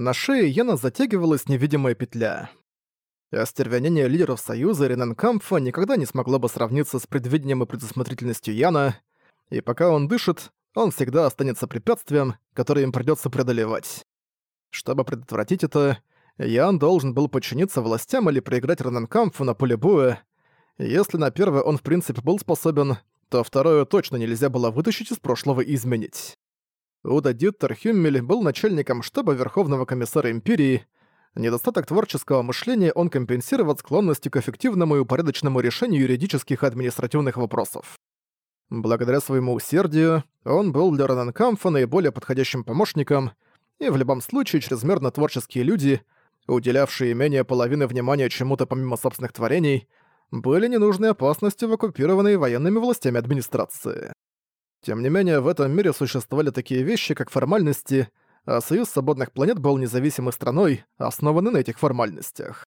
На шее Яна затягивалась невидимая петля. Остервенение лидеров Союза Рененкампфа никогда не смогло бы сравниться с предвидением и предусмотрительностью Яна, и пока он дышит, он всегда останется препятствием, которое им придется преодолевать. Чтобы предотвратить это, Ян должен был подчиниться властям или проиграть Рененкампфу на поле боя. Если на первое он в принципе был способен, то второе точно нельзя было вытащить из прошлого и изменить. Уда Диттер Хюммель был начальником штаба Верховного комиссара Империи. Недостаток творческого мышления он компенсировал склонностью к эффективному и упорядоченному решению юридических и административных вопросов. Благодаря своему усердию, он был для Раненкамфа наиболее подходящим помощником, и в любом случае чрезмерно творческие люди, уделявшие менее половины внимания чему-то помимо собственных творений, были ненужной опасностью в оккупированной военными властями администрации. Тем не менее, в этом мире существовали такие вещи, как формальности, а Союз Свободных Планет был независимой страной, основанной на этих формальностях.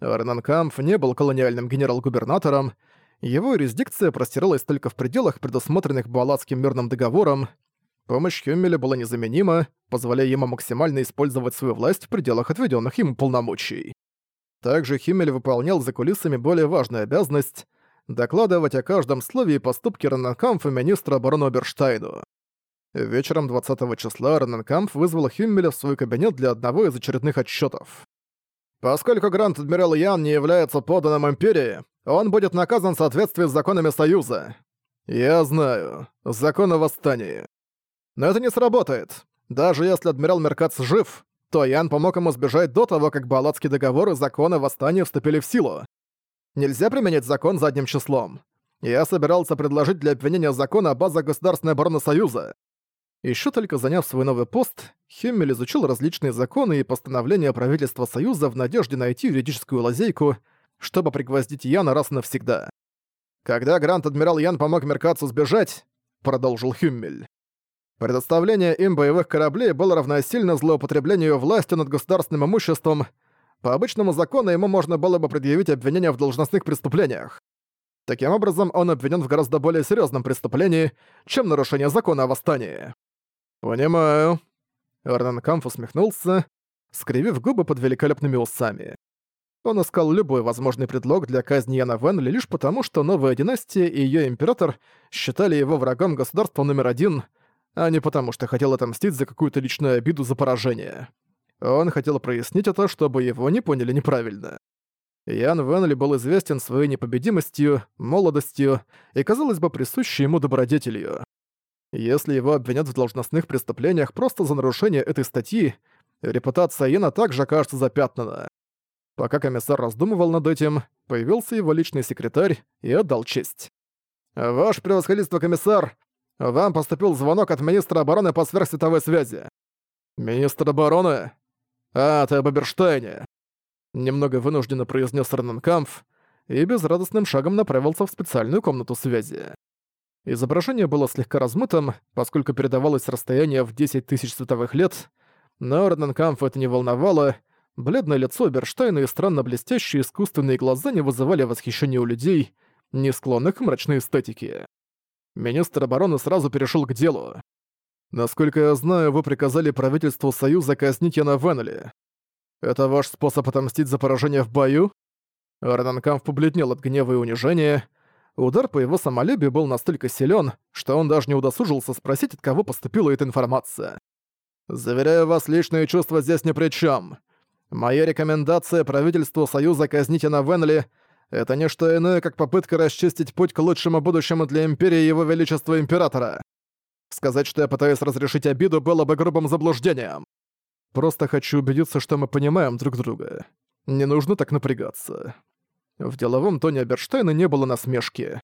Ренанкамф не был колониальным генерал-губернатором, его юрисдикция простиралась только в пределах, предусмотренных Буалатским мирным договором. Помощь Хюммеля была незаменима, позволяя ему максимально использовать свою власть в пределах отведенных ему полномочий. Также Хюммель выполнял за кулисами более важную обязанность — докладывать о каждом слове и поступке Раненкамфа министра обороны Оберштайну. Вечером 20 числа Раненкамф вызвал Хюммеля в свой кабинет для одного из очередных отчетов. Поскольку Гранд-Адмирал Ян не является подданным Империи, он будет наказан в соответствии с законами Союза. Я знаю. Закон о восстании. Но это не сработает. Даже если Адмирал Меркац жив, то Ян помог ему сбежать до того, как Балатский договор и законы восстания вступили в силу. Нельзя применять закон задним числом. Я собирался предложить для обвинения закона о базах Государственной обороны Союза. Еще только заняв свой новый пост, Хеммель изучил различные законы и постановления правительства Союза в надежде найти юридическую лазейку, чтобы пригвоздить Яна раз и навсегда. «Когда Гранд-Адмирал Ян помог Меркацу сбежать», — продолжил Хюммель, «предоставление им боевых кораблей было равносильно злоупотреблению властью над государственным имуществом. По обычному закону ему можно было бы предъявить обвинение в должностных преступлениях. Таким образом, он обвинен в гораздо более серьезном преступлении, чем нарушение закона о восстании». «Понимаю». Эрнан Камф усмехнулся, скривив губы под великолепными усами. Он искал любой возможный предлог для казни Яна Венли лишь потому, что новая династия и ее император считали его врагом государства номер один, а не потому, что хотел отомстить за какую-то личную обиду за поражение. Он хотел прояснить это, чтобы его не поняли неправильно. Ян Венли был известен своей непобедимостью, молодостью и, казалось бы, присущей ему добродетелью. Если его обвинят в должностных преступлениях просто за нарушение этой статьи, репутация Яна также окажется запятнана. Пока комиссар раздумывал над этим, появился его личный секретарь и отдал честь. «Ваше превосходительство, комиссар! Вам поступил звонок от министра обороны по сверхсветовой связи». «Министр обороны? А, ты об Аберштейне!» Немного вынужденно произнес Рененкамф и безрадостным шагом направился в специальную комнату связи. Изображение было слегка размытым, поскольку передавалось расстояние в 10 тысяч световых лет, но Рененкамф это не волновало, Бледное лицо Берштейна и странно блестящие искусственные глаза не вызывали восхищения у людей, не склонных к мрачной эстетике. Министр обороны сразу перешел к делу. «Насколько я знаю, вы приказали правительству Союза казнить Яна Веннелли. Это ваш способ отомстить за поражение в бою?» Рананкамф побледнел от гнева и унижения. Удар по его самолюбию был настолько силен, что он даже не удосужился спросить, от кого поступила эта информация. «Заверяю вас, личные чувства здесь ни при чем. Моя рекомендация правительству Союза казнить на Венли — это не что иное, как попытка расчистить путь к лучшему будущему для Империи Его Величества Императора. Сказать, что я пытаюсь разрешить обиду, было бы грубым заблуждением. Просто хочу убедиться, что мы понимаем друг друга. Не нужно так напрягаться. В деловом тоне Берштейна не было насмешки.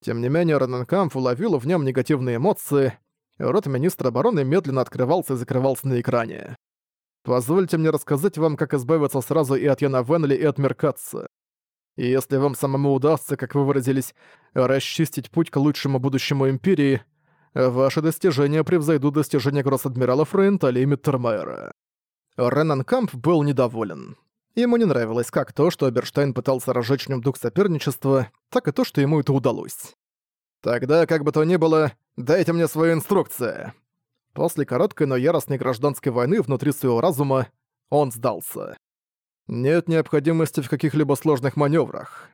Тем не менее, Раненкамф уловил в нем негативные эмоции, рот министра обороны медленно открывался и закрывался на экране. Позвольте мне рассказать вам, как избавиться сразу и от Яна Венли, и от Меркатца. И если вам самому удастся, как вы выразились, расчистить путь к лучшему будущему Империи, ваши достижения превзойдут достижения гросс-адмирала Фрейнтали и Миттермайера. Ренан Камп был недоволен. Ему не нравилось как то, что Аберштайн пытался разжечь в нем дух соперничества, так и то, что ему это удалось. «Тогда, как бы то ни было, дайте мне свои инструкции», После короткой, но яростной гражданской войны внутри своего разума он сдался. «Нет необходимости в каких-либо сложных маневрах»,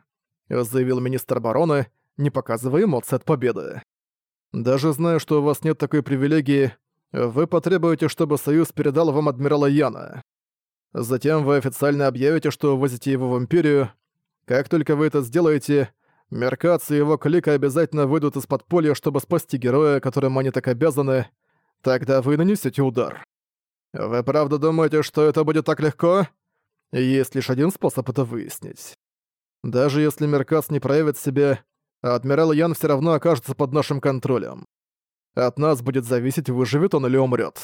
заявил министр обороны, не показывая эмоций от победы. «Даже зная, что у вас нет такой привилегии, вы потребуете, чтобы Союз передал вам адмирала Яна. Затем вы официально объявите, что увозите его в Империю. Как только вы это сделаете, Меркац и его клика обязательно выйдут из подполья, чтобы спасти героя, которому они так обязаны. Тогда вы нанесете удар. Вы правда думаете, что это будет так легко? Есть лишь один способ это выяснить. Даже если Меркац не проявит себя, адмирал Ян все равно окажется под нашим контролем. От нас будет зависеть, выживет он или умрет.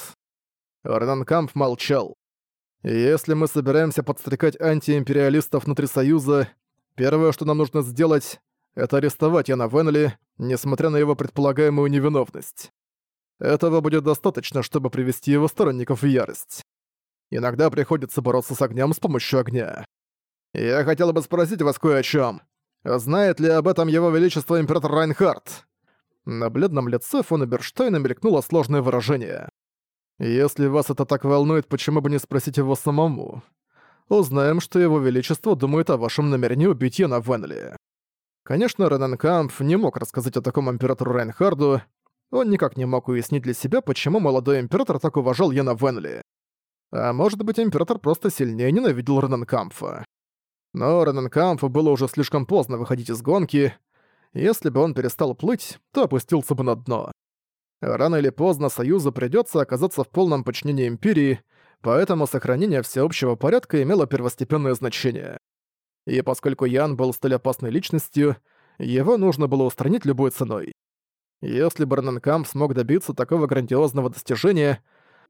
Ренанкамп молчал. Если мы собираемся подстрекать антиимпериалистов внутри Союза, первое, что нам нужно сделать, это арестовать Яна Венли, несмотря на его предполагаемую невиновность. Этого будет достаточно, чтобы привести его сторонников в ярость. Иногда приходится бороться с огнем с помощью огня. Я хотел бы спросить вас кое о чем. Знает ли об этом его величество император Райнхард? На бледном лице фон Эберштейна мелькнуло сложное выражение. «Если вас это так волнует, почему бы не спросить его самому? Узнаем, что его величество думает о вашем намерении убить Яна Венли». Конечно, Рененкамп не мог рассказать о таком императору Райнхарду, он никак не мог уяснить для себя, почему молодой император так уважал Яна Венли. А может быть, император просто сильнее ненавидел Рененкампфа. Но Рененкампфу было уже слишком поздно выходить из гонки, если бы он перестал плыть, то опустился бы на дно. Рано или поздно Союзу придётся оказаться в полном подчинении Империи, поэтому сохранение всеобщего порядка имело первостепенное значение. И поскольку Ян был столь опасной личностью, его нужно было устранить любой ценой. Если бы Рененкамп смог добиться такого грандиозного достижения,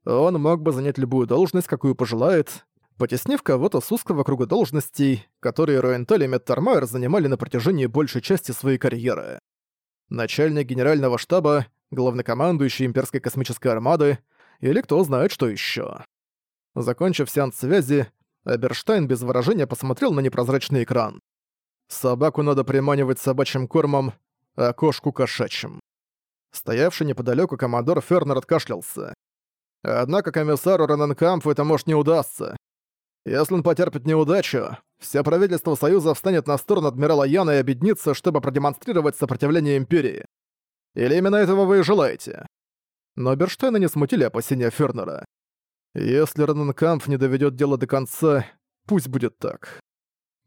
он мог бы занять любую должность, какую пожелает, потеснив кого-то с узкого круга должностей, которые Роенталь и Меттармайер занимали на протяжении большей части своей карьеры. Начальник генерального штаба, главнокомандующий имперской космической армады или кто знает что еще. Закончив сеанс связи, Эберштайн без выражения посмотрел на непрозрачный экран. Собаку надо приманивать собачьим кормом, а кошку кошачьим. Стоявший неподалеку командор Фернер откашлялся. Однако комиссару Раненкампу это может не удастся. Если он потерпит неудачу, все правительство Союза встанет на сторону адмирала Яна и объединится, чтобы продемонстрировать сопротивление Империи. Или именно этого вы и желаете? Но Берштейна не смутили опасения Фернера. Если Раненкамп не доведет дело до конца, пусть будет так.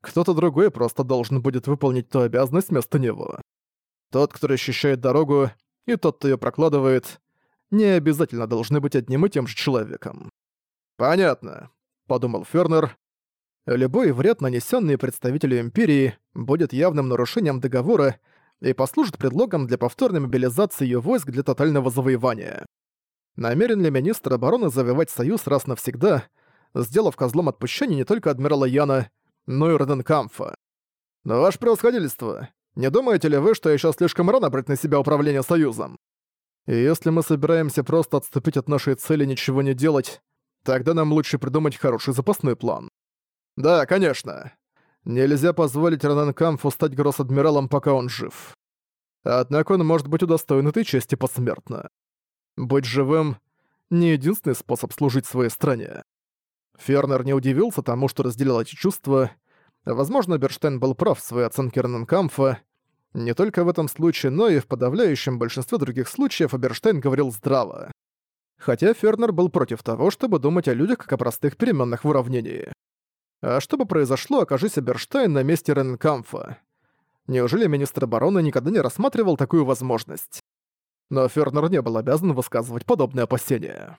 Кто-то другой просто должен будет выполнить ту обязанность вместо него. Тот, кто расчищает дорогу, и тот, кто ее прокладывает, не обязательно должны быть одним и тем же человеком. Понятно. — подумал Фернер. «Любой вред, нанесенный представителю Империи, будет явным нарушением договора и послужит предлогом для повторной мобилизации ее войск для тотального завоевания. Намерен ли министр обороны завоевать Союз раз навсегда, сделав козлом отпущения не только адмирала Яна, но и Роденкамфа? Но ваше превосходительство, не думаете ли вы, что еще слишком рано брать на себя управление Союзом? И если мы собираемся просто отступить от нашей цели ничего не делать, Тогда нам лучше придумать хороший запасной план. Да, конечно. Нельзя позволить Рананкамфу стать гросс-адмиралом, пока он жив. Однако он может быть удостоен этой чести посмертно. Быть живым — не единственный способ служить своей стране. Фернер не удивился тому, что разделял эти чувства. Возможно, Берштейн был прав в своей оценке Рананкамфа. Не только в этом случае, но и в подавляющем большинстве других случаев Берштейн говорил здраво хотя Фернер был против того, чтобы думать о людях как о простых переменных в уравнении. А что бы произошло, окажись Берштайн на месте Ренкамфа? Неужели министр обороны никогда не рассматривал такую возможность? Но Фернер не был обязан высказывать подобные опасения.